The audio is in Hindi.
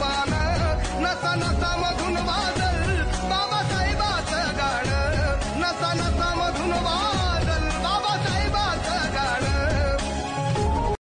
बाण नसा नसा मधुनवा